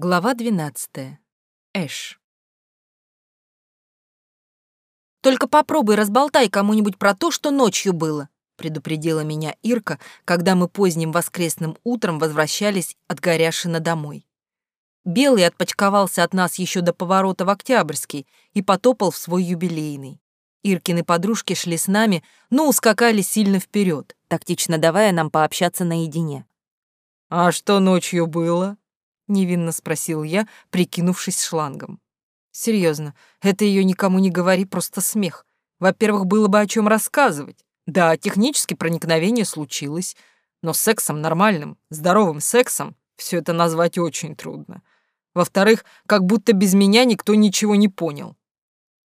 Глава 12. Эш. «Только попробуй разболтай кому-нибудь про то, что ночью было», предупредила меня Ирка, когда мы поздним воскресным утром возвращались от Горяшина домой. Белый отпочковался от нас еще до поворота в Октябрьский и потопал в свой юбилейный. Иркины подружки шли с нами, но ускакали сильно вперед, тактично давая нам пообщаться наедине. «А что ночью было?» — невинно спросил я, прикинувшись шлангом. Серьезно, это ее никому не говори, просто смех. Во-первых, было бы о чем рассказывать. Да, технически проникновение случилось, но сексом нормальным, здоровым сексом все это назвать очень трудно. Во-вторых, как будто без меня никто ничего не понял.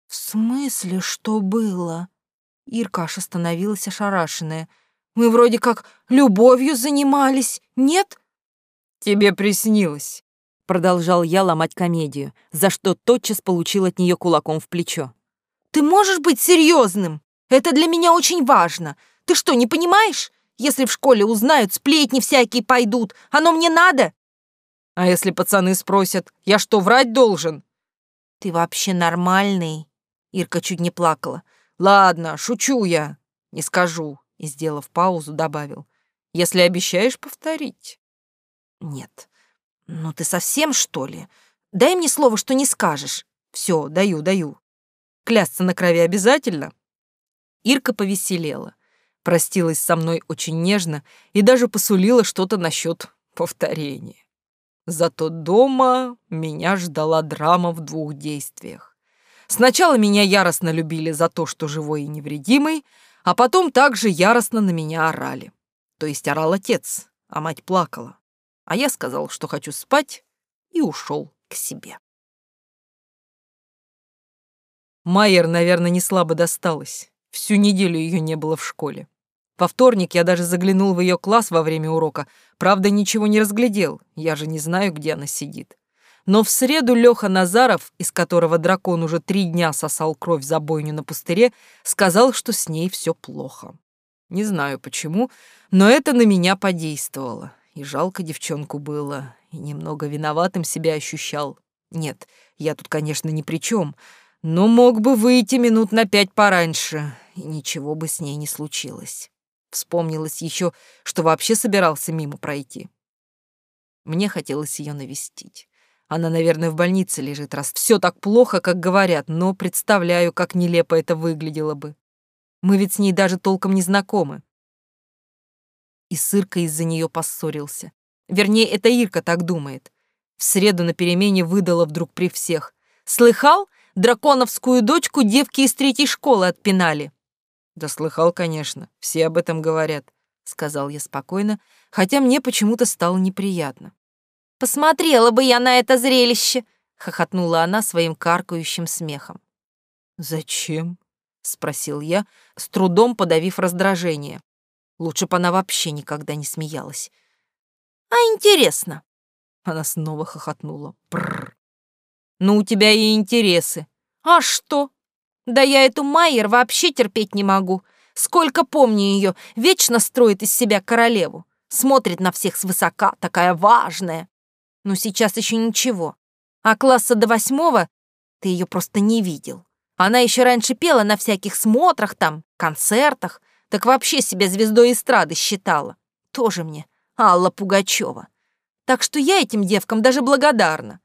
«В смысле, что было?» Ирка остановилась ошарашенная. «Мы вроде как любовью занимались, нет?» «Тебе приснилось», — продолжал я ломать комедию, за что тотчас получил от нее кулаком в плечо. «Ты можешь быть серьезным? Это для меня очень важно. Ты что, не понимаешь? Если в школе узнают, сплетни всякие пойдут. Оно мне надо?» «А если пацаны спросят, я что, врать должен?» «Ты вообще нормальный?» Ирка чуть не плакала. «Ладно, шучу я. Не скажу», и, сделав паузу, добавил. «Если обещаешь повторить». «Нет. Ну ты совсем, что ли? Дай мне слово, что не скажешь». «Все, даю, даю. Клясться на крови обязательно?» Ирка повеселела, простилась со мной очень нежно и даже посулила что-то насчет повторения. Зато дома меня ждала драма в двух действиях. Сначала меня яростно любили за то, что живой и невредимый, а потом также яростно на меня орали. То есть орал отец, а мать плакала. А я сказал, что хочу спать, и ушел к себе. Майер, наверное, не слабо досталось. Всю неделю ее не было в школе. Во вторник я даже заглянул в ее класс во время урока. Правда, ничего не разглядел. Я же не знаю, где она сидит. Но в среду Леха Назаров, из которого дракон уже три дня сосал кровь за бойню на пустыре, сказал, что с ней все плохо. Не знаю почему, но это на меня подействовало. И жалко девчонку было, и немного виноватым себя ощущал. Нет, я тут, конечно, ни при чем, но мог бы выйти минут на пять пораньше, и ничего бы с ней не случилось. Вспомнилось еще, что вообще собирался мимо пройти. Мне хотелось ее навестить. Она, наверное, в больнице лежит, раз все так плохо, как говорят, но представляю, как нелепо это выглядело бы. Мы ведь с ней даже толком не знакомы. И с Иркой из-за нее поссорился. Вернее, это Ирка так думает. В среду на перемене выдала вдруг при всех. «Слыхал? Драконовскую дочку девки из третьей школы отпинали». «Да слыхал, конечно. Все об этом говорят», — сказал я спокойно, хотя мне почему-то стало неприятно. Посмотрела бы я на это зрелище, хохотнула она своим каркающим смехом. Зачем? спросил я, с трудом подавив раздражение. Лучше бы она вообще никогда не смеялась. А интересно. Она снова хохотнула. Пррр. Ну, у тебя и интересы. А что? Да я эту Майер вообще терпеть не могу. Сколько помню ее, вечно строит из себя королеву. Смотрит на всех свысока, такая важная. Но сейчас еще ничего. А класса до восьмого ты ее просто не видел. Она еще раньше пела на всяких смотрах там, концертах, так вообще себя звездой эстрады считала. Тоже мне Алла Пугачева. Так что я этим девкам даже благодарна.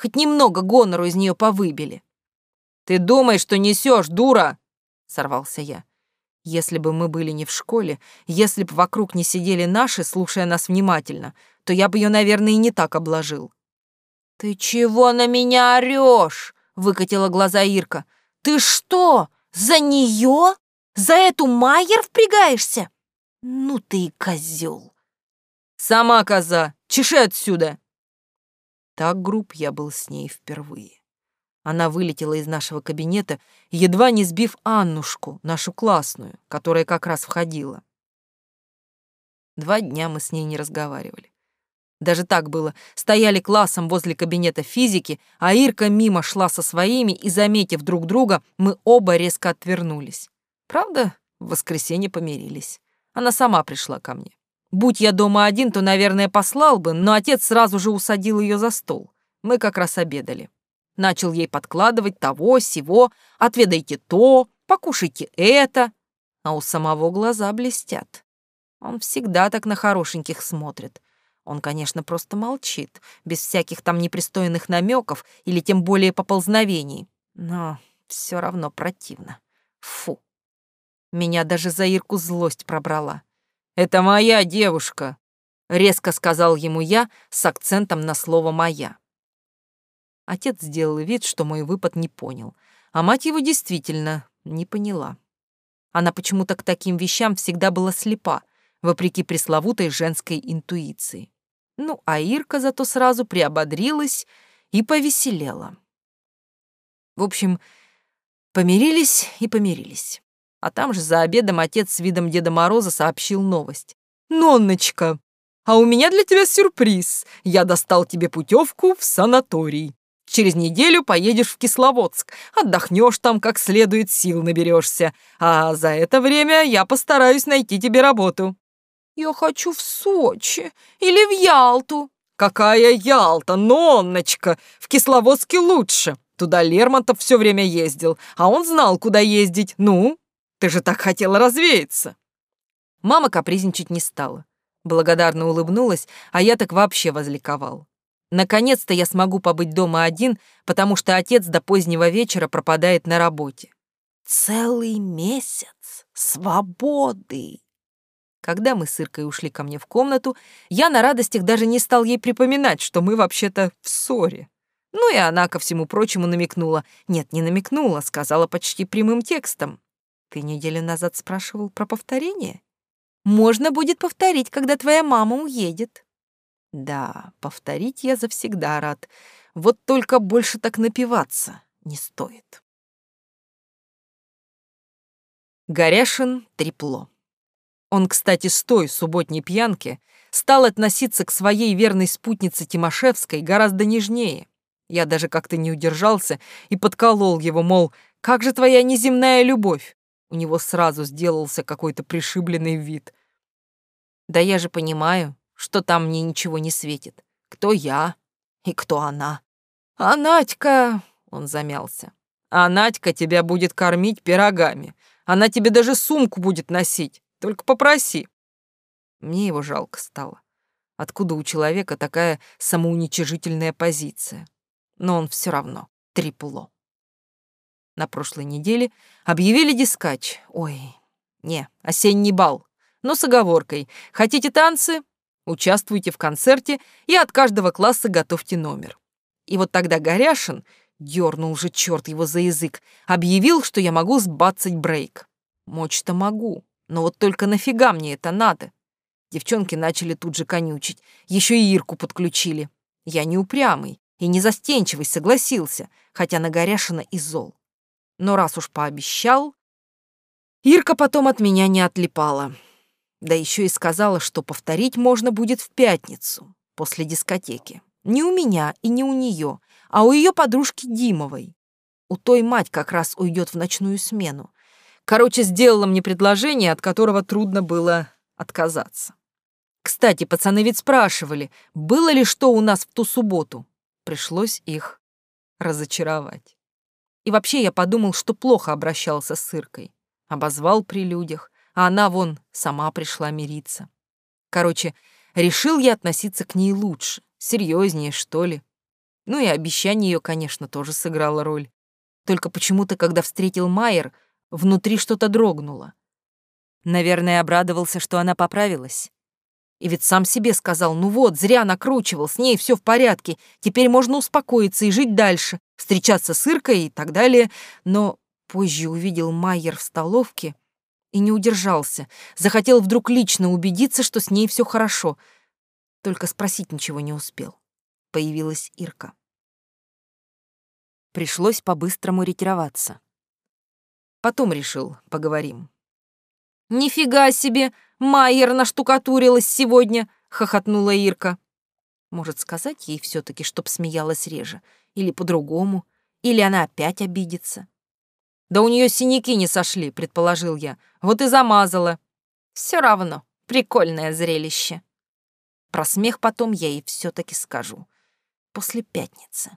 Хоть немного гонору из нее повыбили. «Ты думаешь, что несешь, дура!» — сорвался я. Если бы мы были не в школе, если бы вокруг не сидели наши, слушая нас внимательно, то я бы ее, наверное, и не так обложил. «Ты чего на меня орешь?» — выкатила глаза Ирка. «Ты что, за нее? За эту Майер впрягаешься? Ну ты и козел!» «Сама коза! Чеши отсюда!» Так груб я был с ней впервые. Она вылетела из нашего кабинета, едва не сбив Аннушку, нашу классную, которая как раз входила. Два дня мы с ней не разговаривали. Даже так было. Стояли классом возле кабинета физики, а Ирка мимо шла со своими, и, заметив друг друга, мы оба резко отвернулись. Правда, в воскресенье помирились. Она сама пришла ко мне. Будь я дома один, то, наверное, послал бы, но отец сразу же усадил ее за стол. Мы как раз обедали. Начал ей подкладывать того, сего, отведайте то, покушайте это. А у самого глаза блестят. Он всегда так на хорошеньких смотрит. Он, конечно, просто молчит, без всяких там непристойных намеков или тем более поползновений. Но все равно противно. Фу. Меня даже за Ирку злость пробрала. «Это моя девушка», — резко сказал ему я с акцентом на слово «моя». Отец сделал вид, что мой выпад не понял, а мать его действительно не поняла. Она почему-то к таким вещам всегда была слепа, вопреки пресловутой женской интуиции. Ну, а Ирка зато сразу приободрилась и повеселела. В общем, помирились и помирились. А там же за обедом отец с видом Деда Мороза сообщил новость. «Нонночка, а у меня для тебя сюрприз. Я достал тебе путевку в санаторий. Через неделю поедешь в Кисловодск, отдохнешь там как следует, сил наберешься. А за это время я постараюсь найти тебе работу. Я хочу в Сочи или в Ялту. Какая Ялта, Нонночка? В Кисловодске лучше. Туда Лермонтов все время ездил, а он знал, куда ездить. Ну, ты же так хотела развеяться. Мама капризничать не стала. Благодарно улыбнулась, а я так вообще возликовал. Наконец-то я смогу побыть дома один, потому что отец до позднего вечера пропадает на работе. Целый месяц свободы. Когда мы с Иркой ушли ко мне в комнату, я на радостях даже не стал ей припоминать, что мы вообще-то в ссоре. Ну и она, ко всему прочему, намекнула. Нет, не намекнула, сказала почти прямым текстом. Ты неделю назад спрашивал про повторение? Можно будет повторить, когда твоя мама уедет. Да, повторить я завсегда рад. Вот только больше так напиваться не стоит. Горяшин трепло. Он, кстати, с той субботней пьянки стал относиться к своей верной спутнице Тимошевской гораздо нежнее. Я даже как-то не удержался и подколол его, мол, как же твоя неземная любовь? У него сразу сделался какой-то пришибленный вид. Да я же понимаю, что там мне ничего не светит. Кто я и кто она? А Надька... Он замялся. А Надька тебя будет кормить пирогами. Она тебе даже сумку будет носить. Только попроси. Мне его жалко стало. Откуда у человека такая самоуничижительная позиция? Но он все равно трепло. На прошлой неделе объявили дискач. Ой, не, осенний бал. Но с оговоркой. Хотите танцы? Участвуйте в концерте и от каждого класса готовьте номер. И вот тогда Горяшин, дернул же черт его за язык, объявил, что я могу сбацать брейк. Мочь-то могу. Но вот только нафига мне это надо? Девчонки начали тут же конючить. Еще и Ирку подключили. Я не упрямый и не застенчивый, согласился, хотя на Горяшина и зол. Но раз уж пообещал... Ирка потом от меня не отлипала. Да еще и сказала, что повторить можно будет в пятницу, после дискотеки. Не у меня и не у нее, а у ее подружки Димовой. У той мать как раз уйдет в ночную смену. Короче, сделала мне предложение, от которого трудно было отказаться. Кстати, пацаны ведь спрашивали, было ли что у нас в ту субботу. Пришлось их разочаровать. И вообще я подумал, что плохо обращался с Иркой. Обозвал при людях, а она вон сама пришла мириться. Короче, решил я относиться к ней лучше, серьезнее, что ли. Ну и обещание ее, конечно, тоже сыграло роль. Только почему-то, когда встретил Майер, Внутри что-то дрогнуло. Наверное, обрадовался, что она поправилась. И ведь сам себе сказал, ну вот, зря накручивал, с ней все в порядке, теперь можно успокоиться и жить дальше, встречаться с Иркой и так далее. Но позже увидел Майер в столовке и не удержался. Захотел вдруг лично убедиться, что с ней все хорошо. Только спросить ничего не успел. Появилась Ирка. Пришлось по-быстрому ретироваться. Потом решил, поговорим. «Нифига себе! Майер наштукатурилась сегодня!» — хохотнула Ирка. Может, сказать ей все таки чтоб смеялась реже? Или по-другому? Или она опять обидится? «Да у нее синяки не сошли», — предположил я. «Вот и замазала». Все равно, прикольное зрелище. Про смех потом я ей все таки скажу. после пятницы.